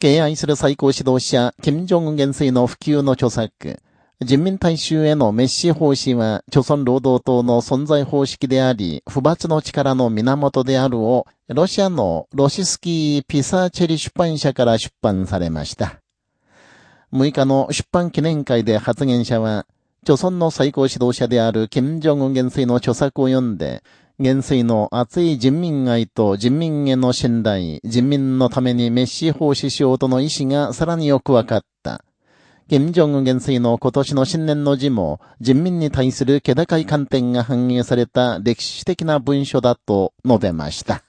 敬愛する最高指導者、金正恩元帥の普及の著作、人民大衆への滅死方針は、朝鮮労働党の存在方式であり、不罰の力の源であるを、ロシアのロシスキー・ピサーチェリ出版社から出版されました。6日の出版記念会で発言者は、朝鮮の最高指導者である金正恩元帥の著作を読んで、元帥の熱い人民愛と人民への信頼、人民のために滅死奉仕しようとの意思がさらによくわかった。金正恩元帥の今年の新年の字も、人民に対する気高い観点が反映された歴史的な文書だと述べました。